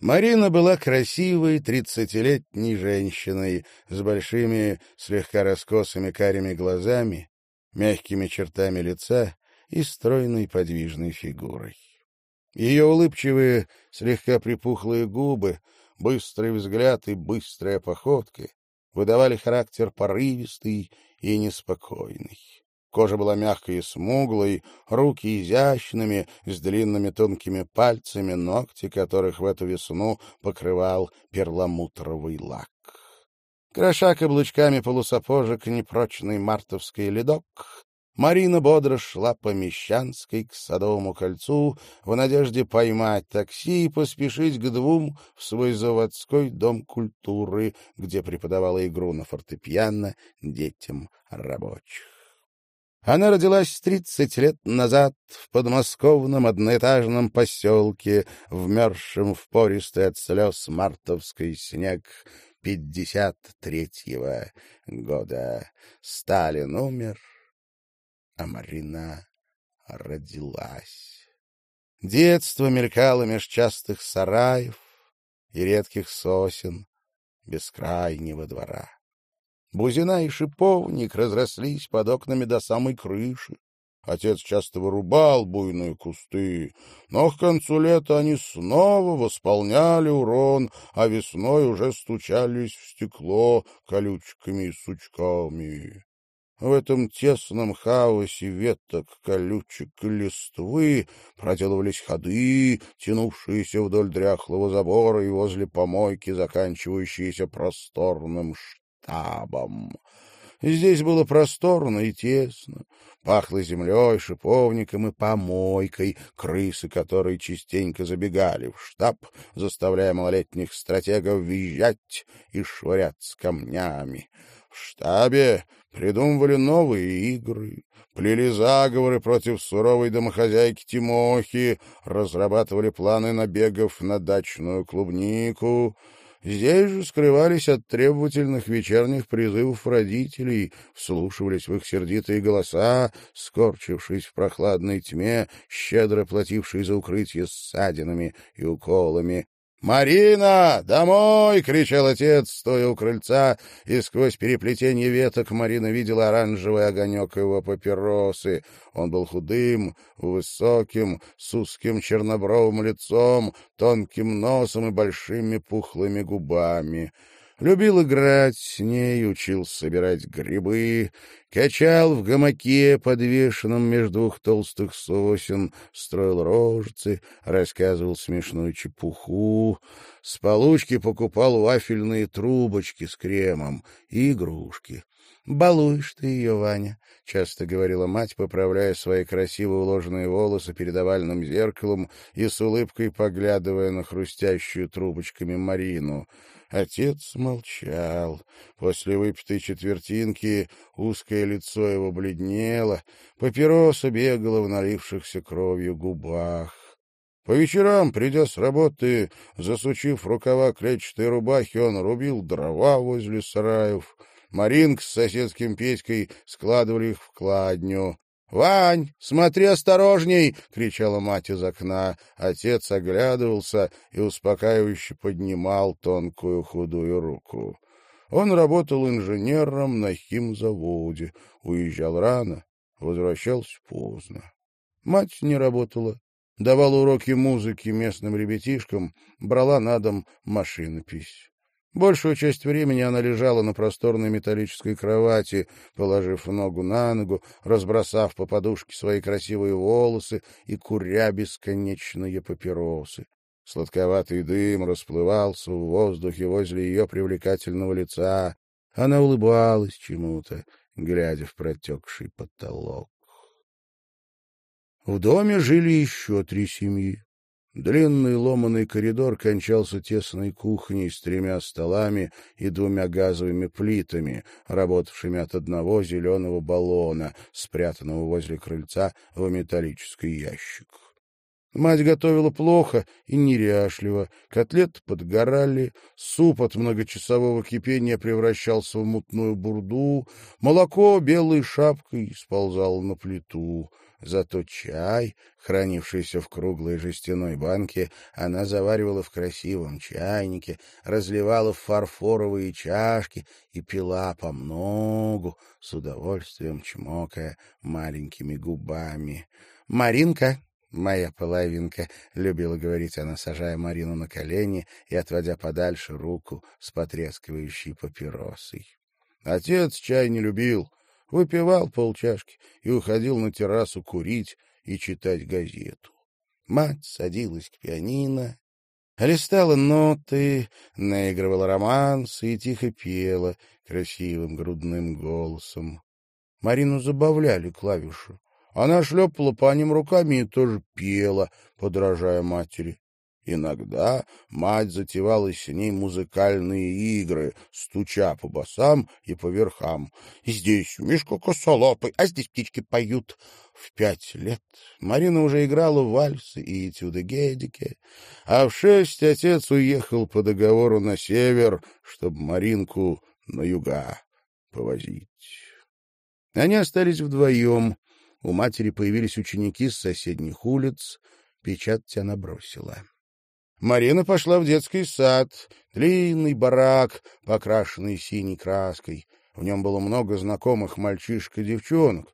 Марина была красивой тридцатилетней женщиной с большими, слегка раскосыми карими глазами, мягкими чертами лица и стройной подвижной фигурой. Ее улыбчивые, слегка припухлые губы, быстрый взгляд и быстрая походка выдавали характер порывистый и неспокойный. Кожа была мягкой и смуглой, руки изящными, с длинными тонкими пальцами, ногти которых в эту весну покрывал перламутровый лак. Кроша каблучками полусапожек непрочный мартовский ледок, Марина бодро шла по Мещанской к Садовому кольцу в надежде поймать такси и поспешить к двум в свой заводской дом культуры, где преподавала игру на фортепиано детям рабочих. Она родилась тридцать лет назад в подмосковном одноэтажном поселке, вмерзшем в пористый от слез мартовский снег пятьдесят третьего года. Сталин умер, а Марина родилась. Детство мелькало меж частых сараев и редких сосен бескрайнего двора. Бузина и шиповник разрослись под окнами до самой крыши. Отец часто вырубал буйные кусты, но к концу лета они снова восполняли урон, а весной уже стучались в стекло колючками и сучками. В этом тесном хаосе веток, колючек и листвы проделывались ходы, тянувшиеся вдоль дряхлого забора и возле помойки, заканчивающиеся просторным. Здесь было просторно и тесно, пахло землей, шиповником и помойкой, крысы которые частенько забегали в штаб, заставляя малолетних стратегов визжать и швыряться камнями. В штабе придумывали новые игры, плели заговоры против суровой домохозяйки Тимохи, разрабатывали планы набегов на дачную клубнику. Здесь же скрывались от требовательных вечерних призывов родителей, вслушивались в их сердитые голоса, скорчившись в прохладной тьме, щедро платившей за укрытие ссадинами и уколами. «Марина, домой!» — кричал отец, стоя у крыльца, и сквозь переплетение веток Марина видела оранжевый огонек его папиросы. Он был худым, высоким, с узким чернобровым лицом, тонким носом и большими пухлыми губами. Любил играть с ней, учился собирать грибы, качал в гамаке, подвешенном между двух толстых сосен, строил рожцы, рассказывал смешную чепуху, с получки покупал вафельные трубочки с кремом и игрушки. «Балуешь ты ее, Ваня», — часто говорила мать, поправляя свои красиво уложенные волосы перед овальным зеркалом и с улыбкой поглядывая на хрустящую трубочками Марину — Отец молчал. После выпитой четвертинки узкое лицо его бледнело, папироса бегала в налившихся кровью губах. По вечерам, придя с работы, засучив рукава клетчатой рубахи, он рубил дрова возле сараев. Маринка с соседским Петькой складывали их в кладню. «Вань, смотри осторожней!» — кричала мать из окна. Отец оглядывался и успокаивающе поднимал тонкую худую руку. Он работал инженером на химзаводе, уезжал рано, возвращался поздно. Мать не работала, давала уроки музыки местным ребятишкам, брала на дом машинопись. Большую часть времени она лежала на просторной металлической кровати, положив ногу на ногу, разбросав по подушке свои красивые волосы и куря бесконечные папиросы. Сладковатый дым расплывался в воздухе возле ее привлекательного лица. Она улыбалась чему-то, глядя в протекший потолок. В доме жили еще три семьи. Длинный ломаный коридор кончался тесной кухней с тремя столами и двумя газовыми плитами, работавшими от одного зеленого баллона, спрятанного возле крыльца в металлический ящик. Мать готовила плохо и неряшливо, котлеты подгорали, суп от многочасового кипения превращался в мутную бурду, молоко белой шапкой сползало на плиту. Зато чай, хранившийся в круглой жестяной банке, она заваривала в красивом чайнике, разливала в фарфоровые чашки и пила по многу, с удовольствием чмокая маленькими губами. «Маринка!» «Моя половинка», — любила говорить она, сажая Марину на колени и отводя подальше руку с потрескивающей папиросой. Отец чай не любил, выпивал полчашки и уходил на террасу курить и читать газету. Мать садилась к пианино, листала ноты, наигрывала романсы и тихо пела красивым грудным голосом. Марину забавляли клавиши. Она шлепала по ним руками и тоже пела, подражая матери. Иногда мать затевала с ней музыкальные игры, стуча по басам и по верхам. Здесь Мишка косолапый, а здесь птички поют. В пять лет Марина уже играла вальсы и этюды Гедике, а в шесть отец уехал по договору на север, чтобы Маринку на юга повозить. Они остались вдвоем. У матери появились ученики с соседних улиц. Печать она бросила. Марина пошла в детский сад. Длинный барак, покрашенный синей краской. В нем было много знакомых мальчишек и девчонок.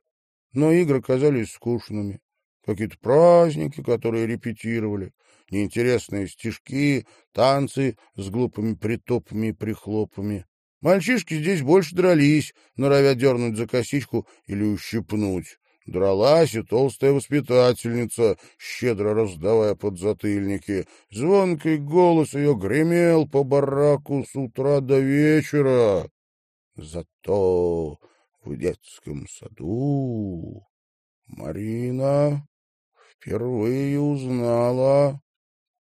Но игры казались скучными. Какие-то праздники, которые репетировали, неинтересные стишки, танцы с глупыми притопами и прихлопами. Мальчишки здесь больше дрались, норовя дернуть за косичку или ущипнуть. Дралась и толстая воспитательница, щедро раздавая подзатыльники. Звонкий голос ее гремел по бараку с утра до вечера. Зато в детском саду Марина впервые узнала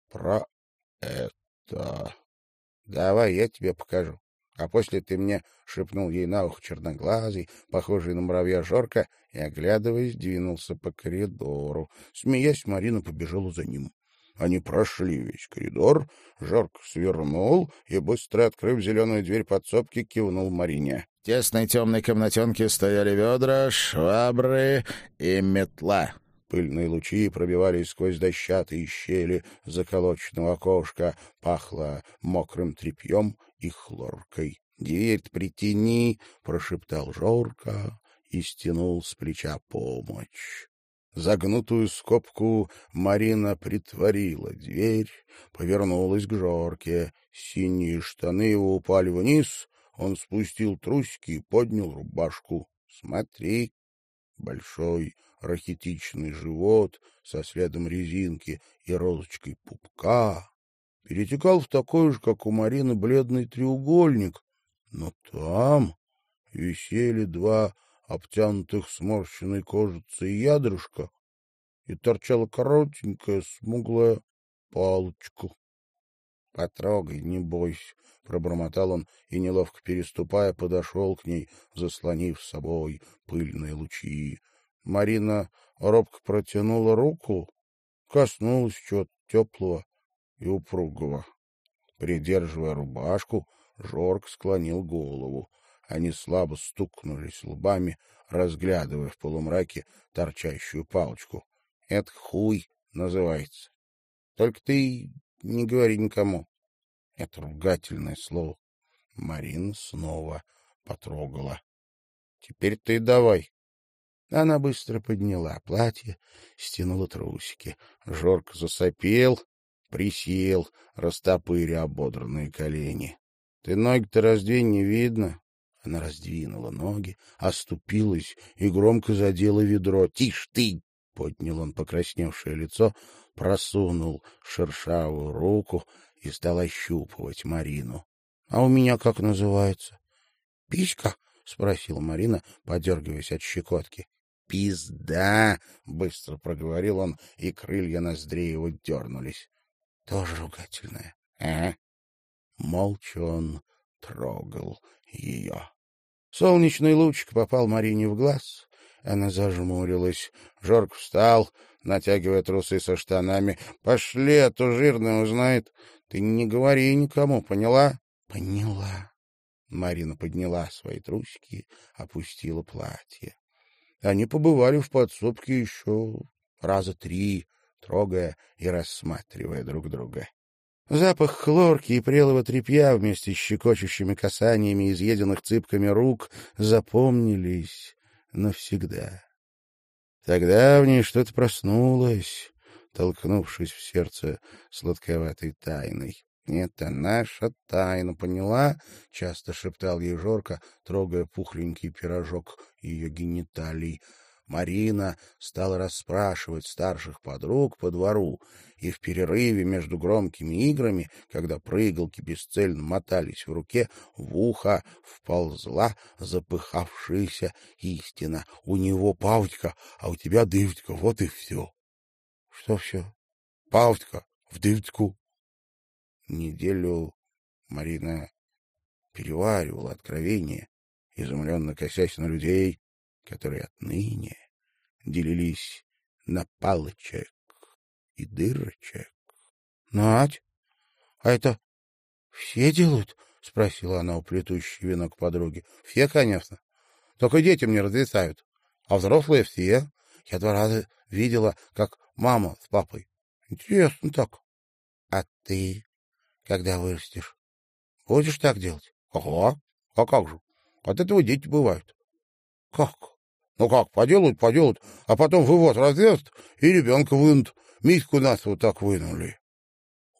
про это. — Давай, я тебе покажу. А после ты мне шепнул ей на ухо черноглазый, похожий на муравья Жорка, и, оглядываясь, двинулся по коридору. Смеясь, Марина побежала за ним. Они прошли весь коридор, Жорк свернул и, быстро открыв зеленую дверь подсобки, кивнул Марине. В тесной темной комнатенке стояли ведра, швабры и метла. Пыльные лучи пробивались сквозь дощатые щели заколоченного окошка, пахло мокрым тряпьем и хлоркой. «Дверь притяни!» — прошептал Жорка и стянул с плеча помощь. Загнутую скобку Марина притворила дверь, повернулась к Жорке. Синие штаны его упали вниз, он спустил трусики и поднял рубашку. «Смотри!» Большой рахитичный живот со следом резинки и розочкой пупка перетекал в такой же, как у Марины, бледный треугольник, но там висели два обтянутых сморщенной кожицей ядрышка и торчала коротенькая смуглая палочка. — Потрогай, не бойся, — пробормотал он и, неловко переступая, подошел к ней, заслонив с собой пыльные лучи. Марина робко протянула руку, коснулась чего-то теплого и упругого. Придерживая рубашку, Жорк склонил голову. Они слабо стукнулись лбами, разглядывая в полумраке торчащую палочку. — Это хуй называется. Только ты не говори никому. Это ругательное слово. Марина снова потрогала. — Теперь ты давай. Она быстро подняла платье, стянула трусики. Жорк засопел, присел, растопыря ободранные колени. — Ты ноги-то раздвинь, не видно. Она раздвинула ноги, оступилась и громко задела ведро. — Тише ты! — поднял он покрасневшее лицо, просунул шершавую руку и стал ощупывать Марину. — А у меня как называется? — Писька? — спросила Марина, подергиваясь от щекотки. — Пизда! — быстро проговорил он, и крылья ноздрей его дернулись. Тоже ругательное. А? Молча он трогал ее. Солнечный лучик попал Марине в глаз. Она зажмурилась. Жорк встал, натягивая трусы со штанами. — Пошли, а то жирный узнает. Ты не говори никому, поняла? — Поняла. Марина подняла свои трусики, опустила платье. Они побывали в подсобке еще раза три, трогая и рассматривая друг друга. Запах хлорки и прелого тряпья вместе с щекочущими касаниями изъеденных цыпками рук запомнились навсегда. Тогда в ней что-то проснулось, толкнувшись в сердце сладковатой тайной. — Это наша тайна, поняла? — часто шептал ей Жорка, трогая пухленький пирожок ее гениталий. Марина стала расспрашивать старших подруг по двору, и в перерыве между громкими играми, когда прыгалки бесцельно мотались в руке, в ухо вползла запыхавшаяся истина. У него павтика, а у тебя дывтика, вот и все. Что все? Павтика в дывтику. Неделю Марина переваривала откровение, изумленно косясь на людей, которые отныне делились на палочек и дырочек. — Надь, а это все делают? — спросила она у плетущей венок подруги. — Все, конечно. Только детям не разрешают. А взрослые все. Я два раза видела, как мама с папой. Интересно так. — А ты, когда вырастешь, будешь так делать? — Ага. А как же? От этого дети бывают. — Как? Ну как, поделают, поделают, а потом вывод разъезд и ребенка вынут. Митьку нас вот так вынули.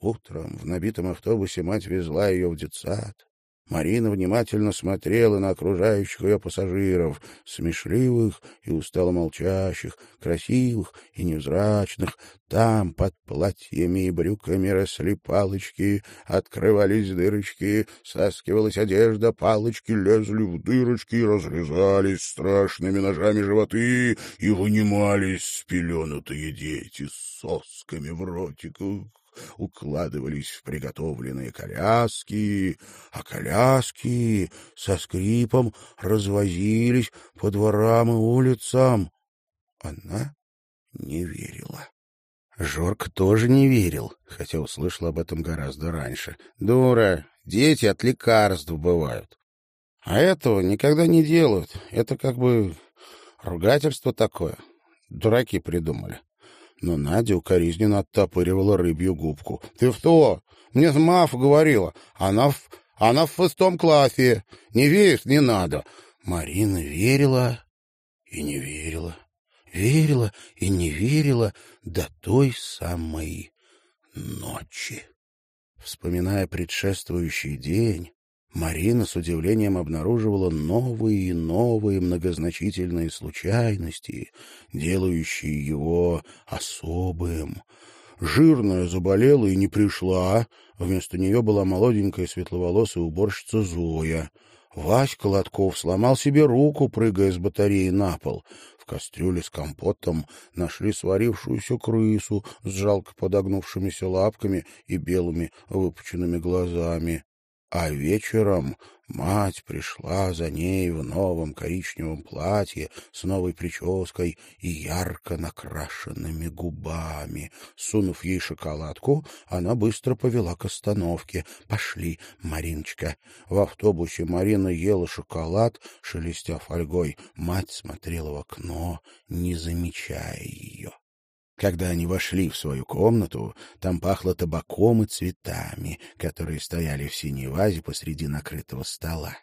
Утром в набитом автобусе мать везла ее в детсад. Марина внимательно смотрела на окружающих ее пассажиров, смешливых и устало молчащих, красивых и невзрачных. Там под платьями и брюками росли палочки, открывались дырочки, соскивалась одежда, палочки лезли в дырочки, разрезались страшными ножами животы и вынимались спеленутые дети с сосками в ротиках укладывались в приготовленные коляски, а коляски со скрипом развозились по дворам и улицам. Она не верила. Жорк тоже не верил, хотя услышал об этом гораздо раньше. Дура, дети от лекарств бывают. А этого никогда не делают. Это как бы ругательство такое. Дураки придумали но Надя укоризненно оттопыривала рыбью губку. — Ты что? Мне Маф говорила. Она в... Она в шестом классе. Не веришь? Не надо. Марина верила и не верила. Верила и не верила до той самой ночи. Вспоминая предшествующий день, Марина с удивлением обнаруживала новые и новые многозначительные случайности, делающие его особым. Жирная заболела и не пришла, вместо нее была молоденькая светловолосая уборщица Зоя. Васька Лотков сломал себе руку, прыгая с батареи на пол. В кастрюле с компотом нашли сварившуюся крысу с жалко подогнувшимися лапками и белыми выпученными глазами. А вечером мать пришла за ней в новом коричневом платье с новой прической и ярко накрашенными губами. Сунув ей шоколадку, она быстро повела к остановке. «Пошли, Мариночка». В автобусе Марина ела шоколад, шелестя фольгой. Мать смотрела в окно, не замечая ее. Когда они вошли в свою комнату, там пахло табаком и цветами, которые стояли в синей вазе посреди накрытого стола.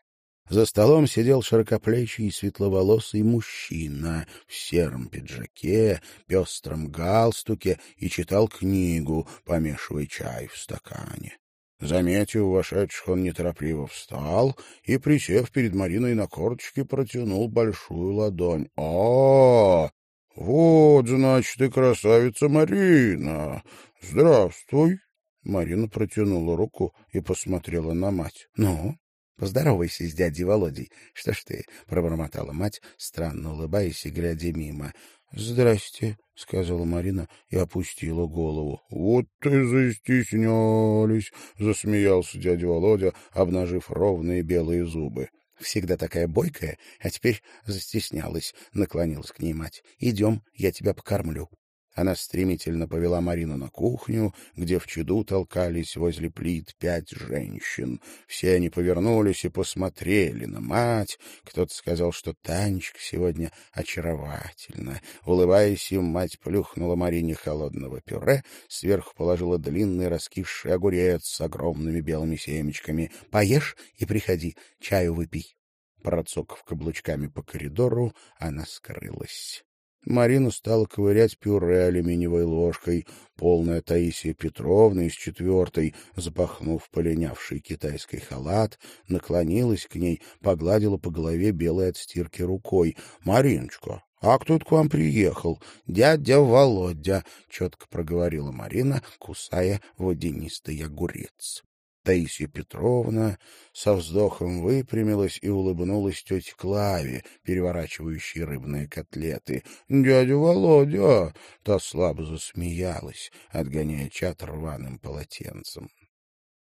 За столом сидел широкоплечий и светловолосый мужчина в сером пиджаке, пестром галстуке и читал книгу, помешивая чай в стакане. Заметив вошедших, он неторопливо встал и, присев перед Мариной на корточке, протянул большую ладонь. — О, «Вот, значит, ты красавица Марина! Здравствуй!» Марина протянула руку и посмотрела на мать. «Ну, поздоровайся с дядей Володей. Что ж ты?» — пробормотала мать, странно улыбаясь и глядя мимо. «Здрасте», — сказала Марина и опустила голову. «Вот ты застеснялись!» — засмеялся дядя Володя, обнажив ровные белые зубы. Всегда такая бойкая, а теперь застеснялась, — наклонилась к ней мать. — Идем, я тебя покормлю. Она стремительно повела Марину на кухню, где в чаду толкались возле плит пять женщин. Все они повернулись и посмотрели на мать. Кто-то сказал, что Танечка сегодня очаровательна. Улыбаясь им, мать плюхнула Марине холодного пюре, сверху положила длинный раскисший огурец с огромными белыми семечками. «Поешь и приходи, чаю выпей». Процокав каблучками по коридору, она скрылась. Марина стала ковырять пюре алюминиевой ложкой. Полная Таисия Петровна из четвертой, запахнув полинявший китайский халат, наклонилась к ней, погладила по голове белой от стирки рукой. — Мариночка, а кто к вам приехал? Дядя Володя, — четко проговорила Марина, кусая водянистый огурец. Таисия Петровна со вздохом выпрямилась и улыбнулась тете Клаве, переворачивающей рыбные котлеты. — Дядя Володя! — та слабо засмеялась, отгоняя чат рваным полотенцем.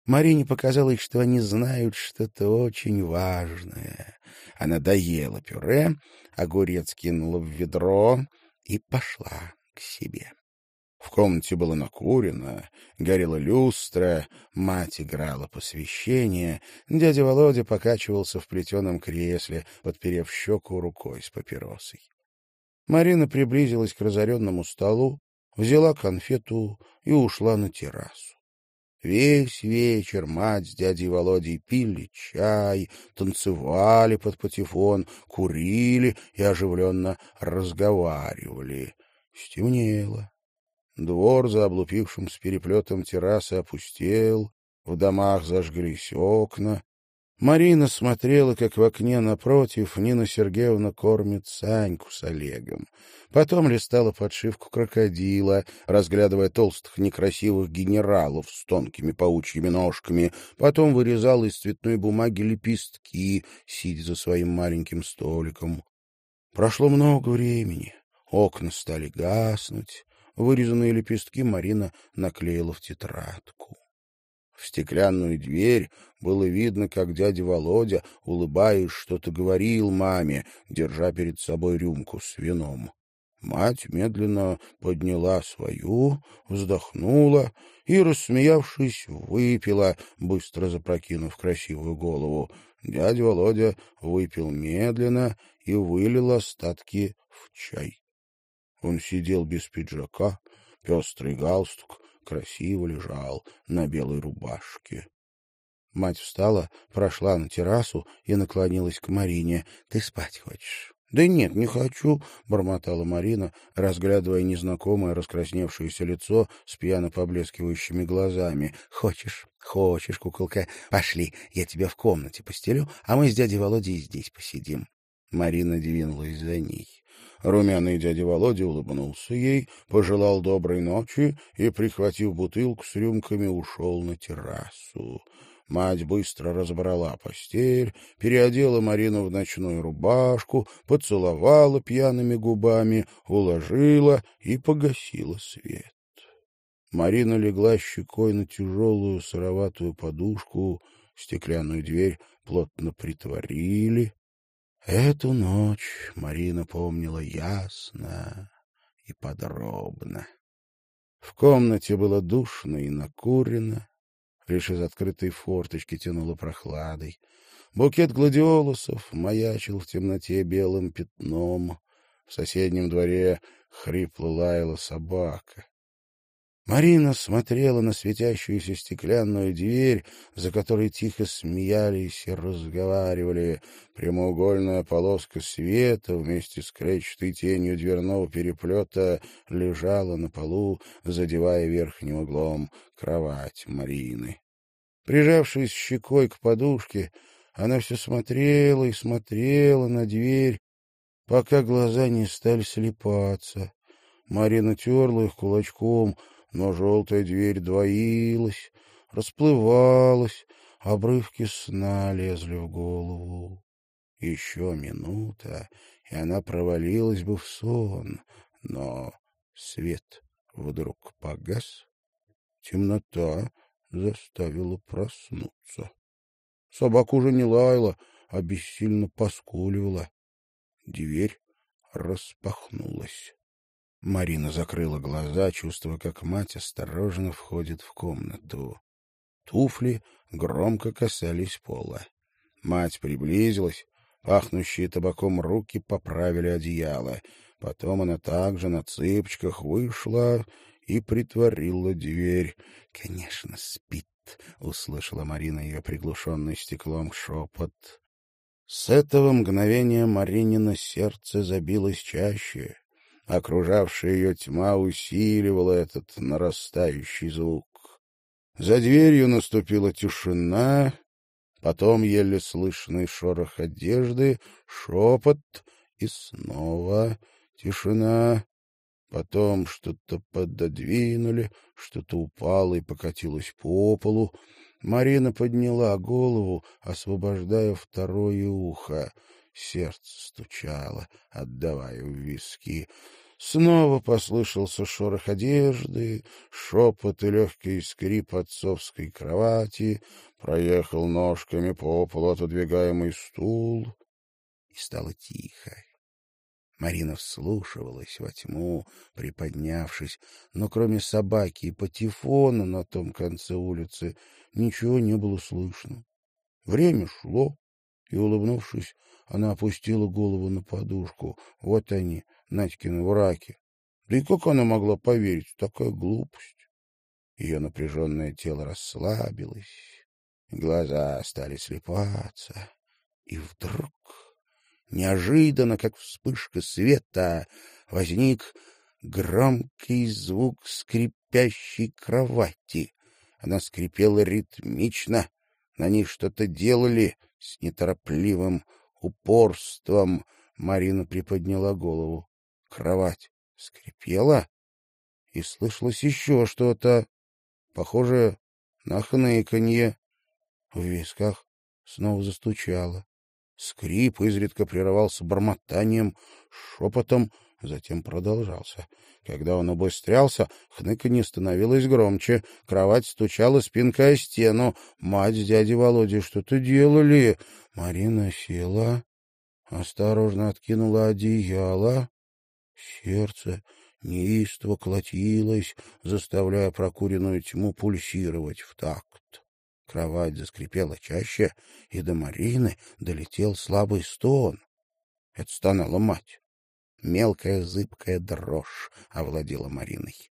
Марине показалось, что они знают что-то очень важное. Она доела пюре, огурец кинула в ведро и пошла к себе. В комнате было накурено, горела люстра, мать играла посвящение, дядя Володя покачивался в плетеном кресле, подперев щеку рукой с папиросой. Марина приблизилась к разоренному столу, взяла конфету и ушла на террасу. Весь вечер мать с дядей Володей пили чай, танцевали под патефон, курили и оживленно разговаривали. Стемнело. Двор за облупившим с переплетом террасы опустел, в домах зажглись окна. Марина смотрела, как в окне напротив Нина Сергеевна кормит Саньку с Олегом. Потом листала подшивку крокодила, разглядывая толстых некрасивых генералов с тонкими паучьими ножками. Потом вырезала из цветной бумаги лепестки, сидя за своим маленьким столиком. Прошло много времени. Окна стали гаснуть. Вырезанные лепестки Марина наклеила в тетрадку. В стеклянную дверь было видно, как дядя Володя, улыбаясь, что-то говорил маме, держа перед собой рюмку с вином. Мать медленно подняла свою, вздохнула и, рассмеявшись, выпила, быстро запрокинув красивую голову. Дядя Володя выпил медленно и вылил остатки в чай. Он сидел без пиджака, пестрый галстук красиво лежал на белой рубашке. Мать встала, прошла на террасу и наклонилась к Марине. — Ты спать хочешь? — Да нет, не хочу, — бормотала Марина, разглядывая незнакомое раскрасневшееся лицо с пьяно поблескивающими глазами. — Хочешь? Хочешь, куколка? Пошли, я тебя в комнате постелю, а мы с дядей Володей здесь посидим. Марина двинулась за ней. Румяный дядя Володя улыбнулся ей, пожелал доброй ночи и, прихватив бутылку с рюмками, ушел на террасу. Мать быстро разобрала постель, переодела Марину в ночную рубашку, поцеловала пьяными губами, уложила и погасила свет. Марина легла щекой на тяжелую сыроватую подушку, стеклянную дверь плотно притворили, Эту ночь Марина помнила ясно и подробно. В комнате было душно и накурено, лишь из открытой форточки тянуло прохладой. Букет гладиолусов маячил в темноте белым пятном. В соседнем дворе хрипло лаяла собака. Марина смотрела на светящуюся стеклянную дверь, за которой тихо смеялись и разговаривали. Прямоугольная полоска света вместе с клетчатой тенью дверного переплета лежала на полу, задевая верхним углом кровать Марины. Прижавшись щекой к подушке, она все смотрела и смотрела на дверь, пока глаза не стали слепаться. Марина терла их кулачком — но желтая дверь двоилась, расплывалась, обрывки сна лезли в голову. Еще минута, и она провалилась бы в сон, но свет вдруг погас, темнота заставила проснуться. Собака уже не лаяла, а бессильно поскуливала. Дверь распахнулась. Марина закрыла глаза, чувствуя, как мать осторожно входит в комнату. Туфли громко касались пола. Мать приблизилась, пахнущие табаком руки поправили одеяло. Потом она также на цыпочках вышла и притворила дверь. — Конечно, спит, — услышала Марина ее приглушенный стеклом шепот. С этого мгновения Маринина сердце забилось чаще. Окружавшая ее тьма усиливала этот нарастающий звук. За дверью наступила тишина, потом еле слышный шорох одежды, шепот и снова тишина. Потом что-то пододвинули, что-то упало и покатилось по полу. Марина подняла голову, освобождая второе ухо. Сердце стучало, отдавая в виски. Снова послышался шорох одежды, шепот и легкий скрип отцовской кровати, проехал ножками по полу отодвигаемый стул, и стало тихо. Марина вслушивалась во тьму, приподнявшись, но кроме собаки и патефона на том конце улицы ничего не было слышно. Время шло, и, улыбнувшись, она опустила голову на подушку. Вот они, Надькины враки. Да и как она могла поверить в такая глупость? Ее напряженное тело расслабилось, глаза стали слепаться. И вдруг, неожиданно, как вспышка света, возник громкий звук скрипящей кровати. Она скрипела ритмично, на ней что-то делали с неторопливым упорством. Марина приподняла голову. Кровать скрипела, и слышалось еще что-то, похожее на хныканье. В висках снова застучало. Скрип изредка прерывался бормотанием, шепотом, затем продолжался. Когда он обострялся, хныканье становилось громче, кровать стучала спинкой о стену. Мать с дядей Володей что-то делали. Марина села, осторожно откинула одеяло. Сердце неистово колотилось, заставляя прокуренную тьму пульсировать в такт. Кровать заскрипела чаще, и до Марины долетел слабый стон. Это стонала мать. Мелкая зыбкая дрожь овладела Мариной.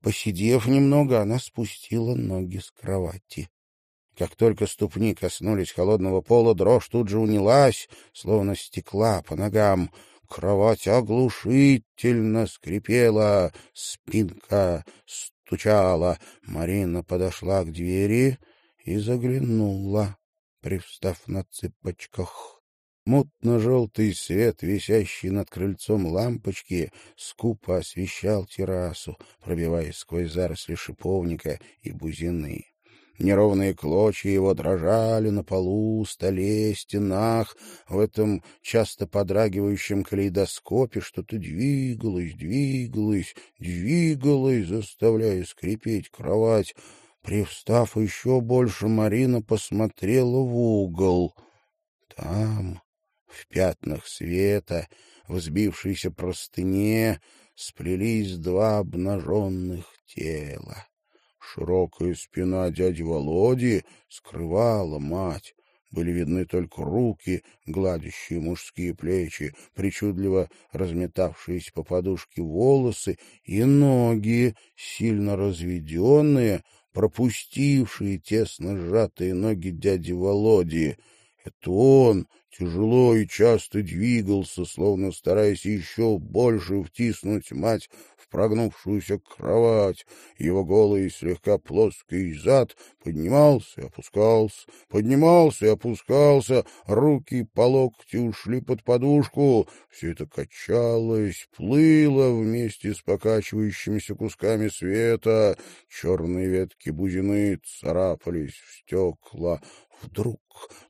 Посидев немного, она спустила ноги с кровати. Как только ступни коснулись холодного пола, дрожь тут же унялась, словно стекла по ногам. Кровать оглушительно скрипела, спинка стучала. Марина подошла к двери и заглянула, привстав на цыпочках. Мутно-желтый свет, висящий над крыльцом лампочки, скупо освещал террасу, пробиваясь сквозь заросли шиповника и бузины. Неровные клочья его дрожали на полу, столе, стенах. В этом часто подрагивающем калейдоскопе что-то двигалось, двигалось, двигалось, заставляя скрипеть кровать. Привстав еще больше, Марина посмотрела в угол. Там, в пятнах света, в сбившейся простыне, сплелись два обнаженных тела. Широкая спина дяди Володи скрывала мать. Были видны только руки, гладящие мужские плечи, причудливо разметавшиеся по подушке волосы, и ноги, сильно разведенные, пропустившие тесно сжатые ноги дяди Володи. Это он тяжело и часто двигался, словно стараясь еще больше втиснуть мать прогнувшуюся кровать. Его голый, слегка плоский зад поднимался и опускался, поднимался и опускался, руки по локти ушли под подушку. Все это качалось, плыло вместе с покачивающимися кусками света. Черные ветки бузины царапались в стекла. Вдруг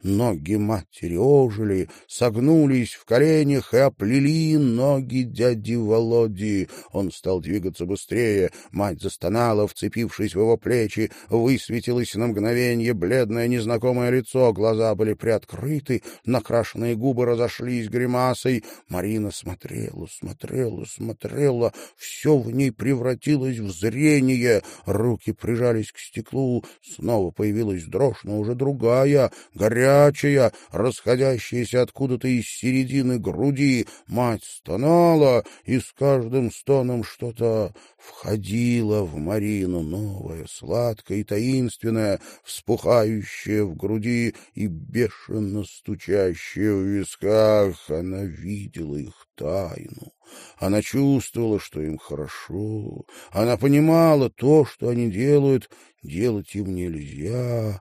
ноги матери ожили, согнулись в коленях и оплели ноги дяди Володи. Он стал двигаться быстрее. Мать застонала, вцепившись в его плечи, высветилось на мгновение бледное незнакомое лицо, глаза были приоткрыты, накрашенные губы разошлись гримасой. Марина смотрела, смотрела, смотрела, все в ней превратилось в зрение, руки прижались к стеклу, снова появилась дрожь, но уже другая, горячая, расходящаяся откуда-то из середины груди. Мать стонала, и с каждым стоном что-то входило в Марину, новое, сладкое и таинственное, вспухающее в груди и бешено стучащее в висках. Она видела их тайну. Она чувствовала, что им хорошо. Она понимала, то, что они делают, делать им нельзя.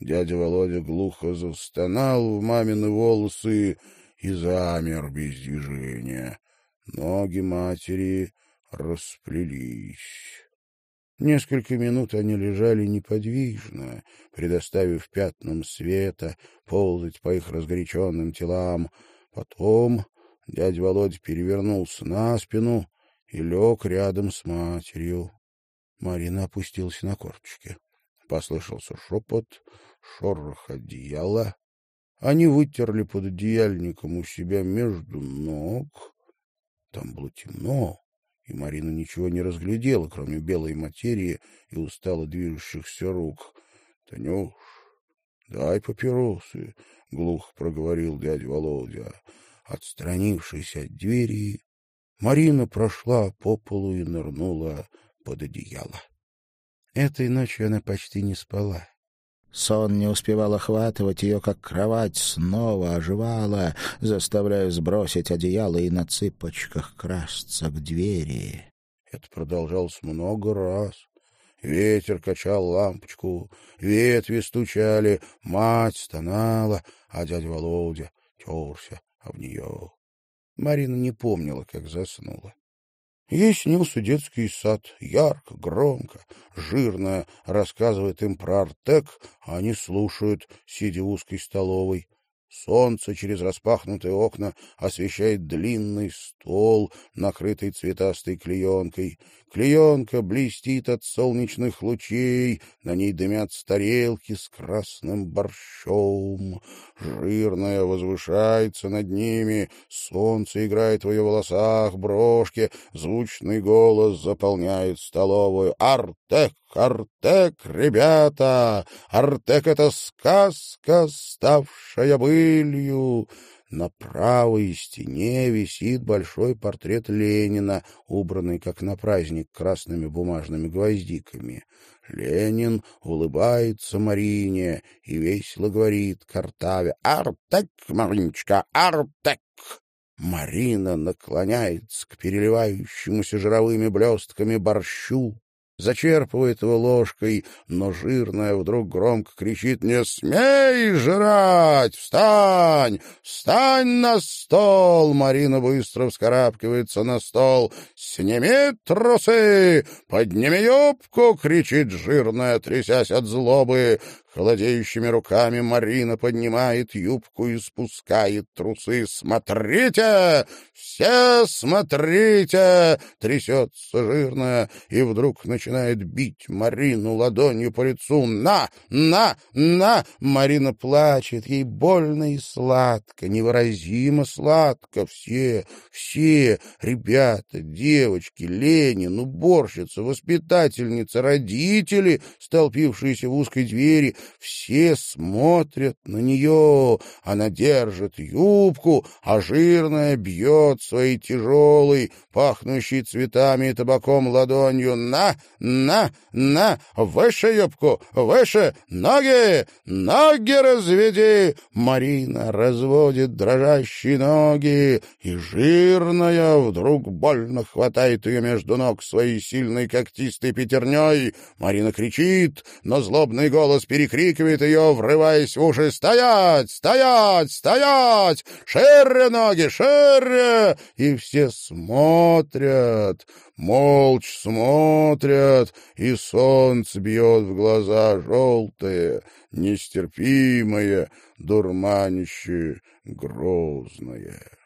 Дядя Володя глухо застонал в мамины волосы и замер без движения. Ноги матери расплелись. Несколько минут они лежали неподвижно, предоставив пятнам света ползать по их разгоряченным телам. Потом дядя Володя перевернулся на спину и лег рядом с матерью. Марина опустилась на корточки. Послышался шепот, шорох одеяла. Они вытерли под одеяльником у себя между ног. Там было темно, и Марина ничего не разглядела, кроме белой материи и устало движущихся рук. — Танюш, дай папиросы, — глухо проговорил дядя Володя. Отстранившись от двери, Марина прошла по полу и нырнула под одеяло. Этой ночью она почти не спала. Сон не успевал охватывать ее, как кровать снова оживала, заставляя сбросить одеяло и на цыпочках красться к двери. Это продолжалось много раз. Ветер качал лампочку, ветви стучали, мать стонала, а дядя Володя терся об нее. Марина не помнила, как заснула. Ей снился детский сад, ярко, громко, жирно рассказывает им про Артек, а они слушают, сидя в узкой столовой. Солнце через распахнутые окна освещает длинный стол, накрытый цветастой клеенкой. Клеенка блестит от солнечных лучей, на ней дымятся тарелки с красным борщом. Жирная возвышается над ними, солнце играет в ее волосах, брошке, звучный голос заполняет столовую. «Артек! Артек, ребята! Артек — это сказка, ставшая былью!» На правой стене висит большой портрет Ленина, убранный, как на праздник, красными бумажными гвоздиками. Ленин улыбается Марине и весело говорит Картаве «Артек, Мариночка, Артек!» Марина наклоняется к переливающемуся жировыми блестками борщу, зачерпывает его ложкой, но жирная вдруг громко кричит «Не смей жрать! Встань! Встань на стол!» Марина быстро вскарабкивается на стол. «Сними трусы! Подними юбку!» — кричит жирная, трясясь от злобы. Холодеющими руками Марина поднимает юбку и спускает трусы. «Смотрите! Все смотрите!» Трясется жирная и вдруг начинает бить Марину ладонью по лицу. «На! На! На!» Марина плачет. Ей больно и сладко, невыразимо сладко. Все, все, ребята, девочки, Ленин, уборщица, воспитательница, родители, столпившиеся в узкой двери, все смотрят на нее. Она держит юбку, а жирная бьет своей тяжелой, пахнущей цветами и табаком ладонью. «На! На! На! Выше юбку! Выше! Ноги! Ноги разведи!» Марина разводит дрожащие ноги, и жирная вдруг больно хватает ее между ног своей сильной когтистой пятерней. Марина кричит, но злобный голос перекрывает перекрикивает ее, врываясь в уши «Стоять! Стоять! Стоять! Шире ноги! Шире!» И все смотрят, молча смотрят, и солнце бьет в глаза желтое, нестерпимое, дурманище, грозное.